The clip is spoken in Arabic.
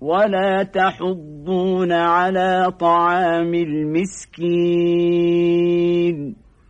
ولا تحضون على طعام المسكين